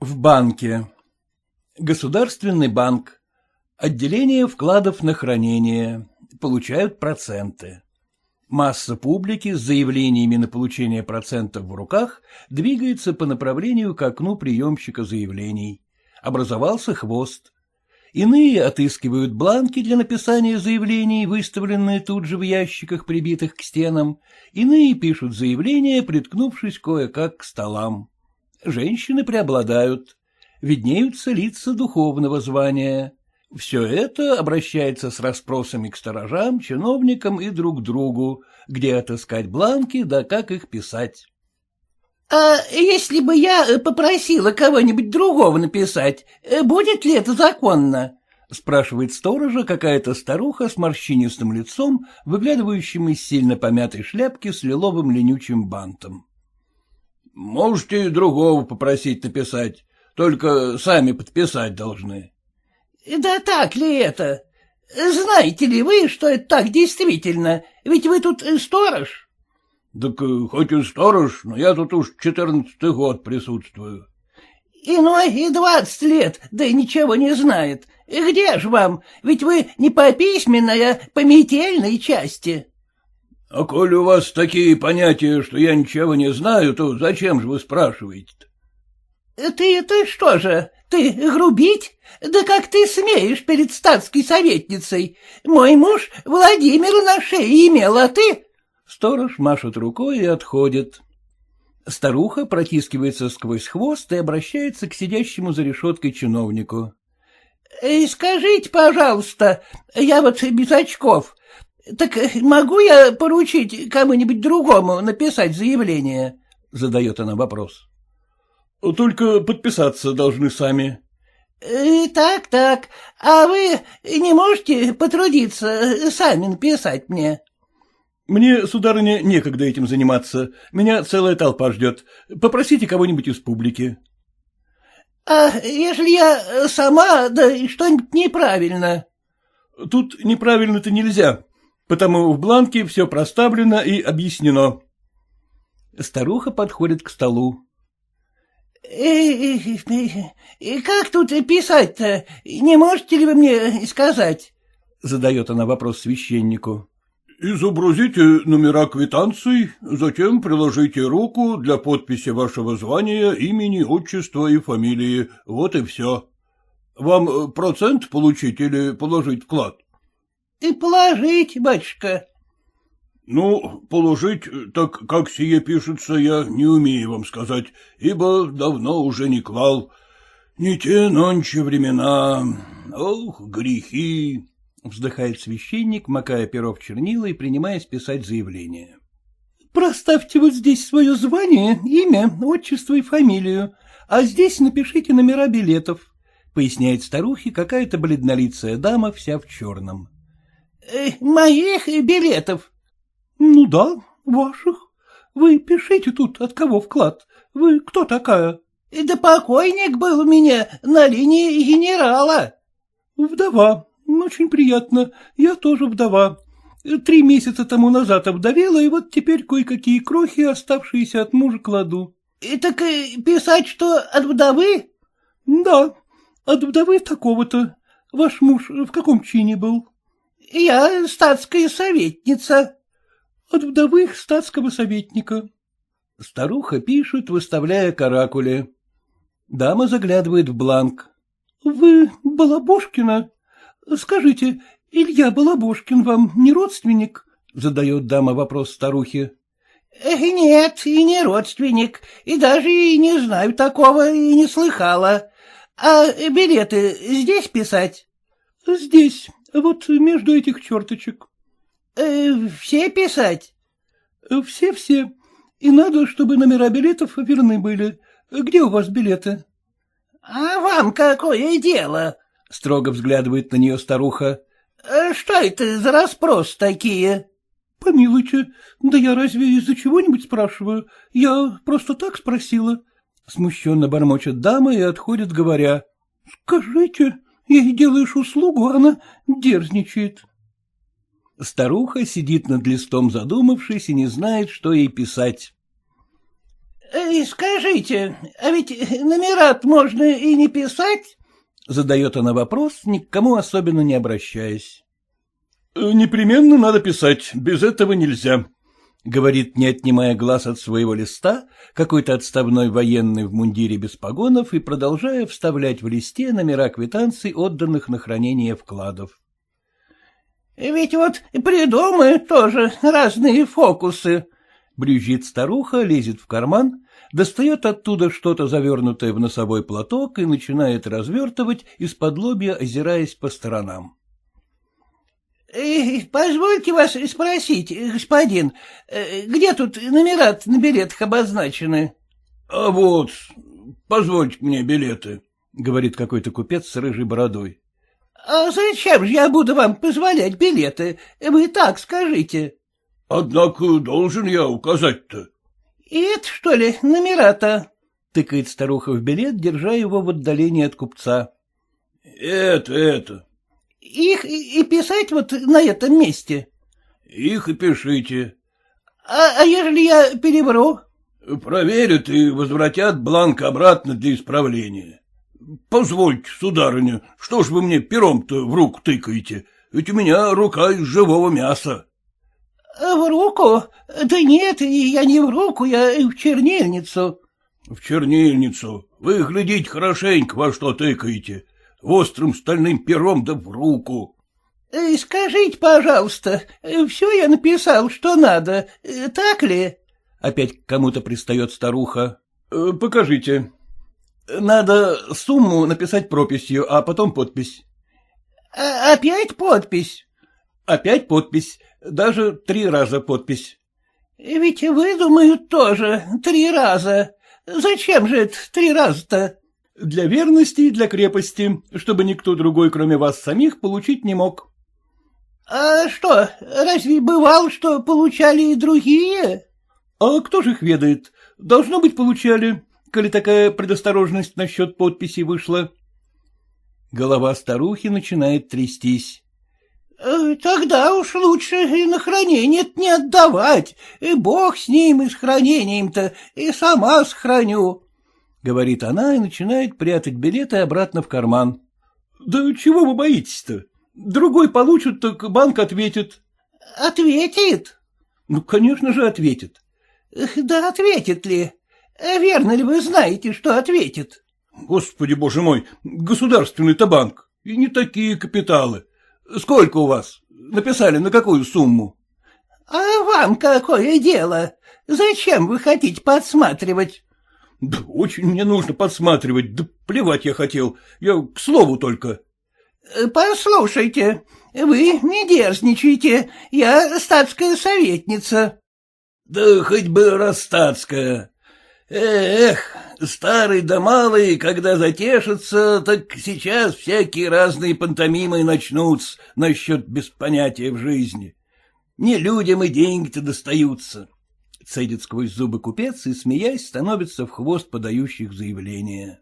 В банке. Государственный банк. Отделение вкладов на хранение. Получают проценты. Масса публики с заявлениями на получение процентов в руках двигается по направлению к окну приемщика заявлений. Образовался хвост. Иные отыскивают бланки для написания заявлений, выставленные тут же в ящиках, прибитых к стенам. Иные пишут заявления, приткнувшись кое-как к столам. Женщины преобладают. Виднеются лица духовного звания. Все это обращается с расспросами к сторожам, чиновникам и друг другу, где отыскать бланки, да как их писать. — А если бы я попросила кого-нибудь другого написать, будет ли это законно? — спрашивает сторожа какая-то старуха с морщинистым лицом, выглядывающим из сильно помятой шляпки с лиловым ленючим бантом. — Можете другого попросить написать, только сами подписать должны. — Да так ли это? Знаете ли вы, что это так действительно? Ведь вы тут сторож. — Так э, хоть и сторож, но я тут уж четырнадцатый год присутствую. — Иной и двадцать лет, да и ничего не знает. Где ж вам? Ведь вы не по письменной, а по метельной части. — А коли у вас такие понятия, что я ничего не знаю, то зачем же вы спрашиваете-то? — Ты, ты что же, ты грубить? Да как ты смеешь перед статской советницей? Мой муж Владимир на шее имел, а ты... Сторож машет рукой и отходит. Старуха протискивается сквозь хвост и обращается к сидящему за решеткой чиновнику. — Скажите, пожалуйста, я вот без очков. Так могу я поручить кому-нибудь другому написать заявление? — задает она вопрос. — Только подписаться должны сами. «Э, — Так, так. А вы не можете потрудиться сами написать мне? — Мне, сударыня, некогда этим заниматься. Меня целая толпа ждет. Попросите кого-нибудь из публики. — А если я сама, да что-нибудь неправильно? — Тут неправильно-то нельзя, потому в бланке все проставлено и объяснено. Старуха подходит к столу. Э, — Как тут писать-то? Не можете ли вы мне сказать? — задает она вопрос священнику. — Изобразите номера квитанций, затем приложите руку для подписи вашего звания, имени, отчества и фамилии. Вот и все. Вам процент получить или положить вклад? — И положить, батюшка. Ну, положить, так как сие пишется, я не умею вам сказать, ибо давно уже не клал. Не те нонче времена. Ох, грехи! — вздыхает священник, макая перо в чернила и принимаясь писать заявление. — Проставьте вот здесь свое звание, имя, отчество и фамилию, а здесь напишите номера билетов, — поясняет старухе какая-то бледнолицая дама, вся в черном. «Э, — Моих билетов, — Ну да, ваших. Вы пишите тут, от кого вклад. Вы кто такая? — Да покойник был у меня на линии генерала. — Вдова. Очень приятно. Я тоже вдова. Три месяца тому назад обдавела, и вот теперь кое-какие крохи, оставшиеся от мужа, кладу. И — Так писать, что от вдовы? — Да, от вдовы такого-то. Ваш муж в каком чине был? — Я статская советница. От вдовы статского советника. Старуха пишет, выставляя каракули. Дама заглядывает в бланк. — Вы Балабошкина? Скажите, Илья Балабошкин вам не родственник? — задает дама вопрос старухе. — Нет, и не родственник, и даже и не знаю такого, и не слыхала. А билеты здесь писать? — Здесь, вот между этих черточек. Э, — Все писать? Э, — Все-все. И надо, чтобы номера билетов верны были. Где у вас билеты? — А вам какое дело? — строго взглядывает на нее старуха. Э, — Что это за расспрос такие? — Помилуйте, да я разве из-за чего-нибудь спрашиваю? Я просто так спросила. Смущенно бормочет дама и отходит, говоря. — Скажите, ей делаешь услугу, она дерзничает. Старуха сидит над листом задумавшись и не знает, что ей писать. — Скажите, а ведь номера можно и не писать? — задает она вопрос, ни к кому особенно не обращаясь. — Непременно надо писать, без этого нельзя, — говорит, не отнимая глаз от своего листа, какой-то отставной военный в мундире без погонов и продолжая вставлять в листе номера квитанций, отданных на хранение вкладов. — Ведь вот придумают тоже разные фокусы, — брюзжит старуха, лезет в карман, достает оттуда что-то завернутое в носовой платок и начинает развертывать, из-под лобья озираясь по сторонам. — Позвольте вас спросить, господин, э, где тут номера на билетах обозначены? — А вот, позвольте мне билеты, — говорит какой-то купец с рыжей бородой. — А зачем же я буду вам позволять билеты? Вы так скажите. — Однако должен я указать-то. — И это, что ли, номера-то? — тыкает старуха в билет, держа его в отдалении от купца. — Это, это. — Их и писать вот на этом месте? — Их и пишите. А, — А ежели я переберу? — Проверят и возвратят бланк обратно для исправления. Позвольте, сударыня, что ж вы мне пером-то в руку тыкаете? Ведь у меня рука из живого мяса. — В руку? Да нет, я не в руку, я в чернильницу. — В чернильницу. Вы глядите хорошенько, во что тыкаете острым стальным пером да в руку. Э, — Скажите, пожалуйста, все я написал, что надо, э, так ли? Опять к кому-то пристает старуха. Э, — Покажите. Надо сумму написать прописью, а потом подпись. А — Опять подпись? — Опять подпись, даже три раза подпись. — Ведь выдумают тоже три раза. Зачем же это три раза-то? Для верности и для крепости, чтобы никто другой, кроме вас самих, получить не мог. — А что, разве бывало, что получали и другие? — А кто же их ведает? Должно быть, получали, коли такая предосторожность насчет подписи вышла. Голова старухи начинает трястись. Э, — Тогда уж лучше и на хранение не отдавать, и бог с ним и с хранением-то, и сама сохраню. — говорит она и начинает прятать билеты обратно в карман. — Да чего вы боитесь-то? Другой получит, так банк ответит. — Ответит? — Ну, конечно же, ответит. — Да ответит ли? Верно ли вы знаете, что ответит? — Господи, боже мой, государственный-то банк. И не такие капиталы. Сколько у вас? Написали на какую сумму? — А вам какое дело? Зачем вы хотите подсматривать? Да очень мне нужно подсматривать, да плевать я хотел, я к слову только. Э, — Послушайте, вы не дерзничайте, я статская советница. — Да хоть бы расстатская. Эх, старый да малый, когда затешатся, так сейчас всякие разные пантомимы начнутся насчет беспонятия в жизни. Не людям и деньги-то достаются. — цедит сквозь зубы купец и, смеясь, становится в хвост подающих заявление.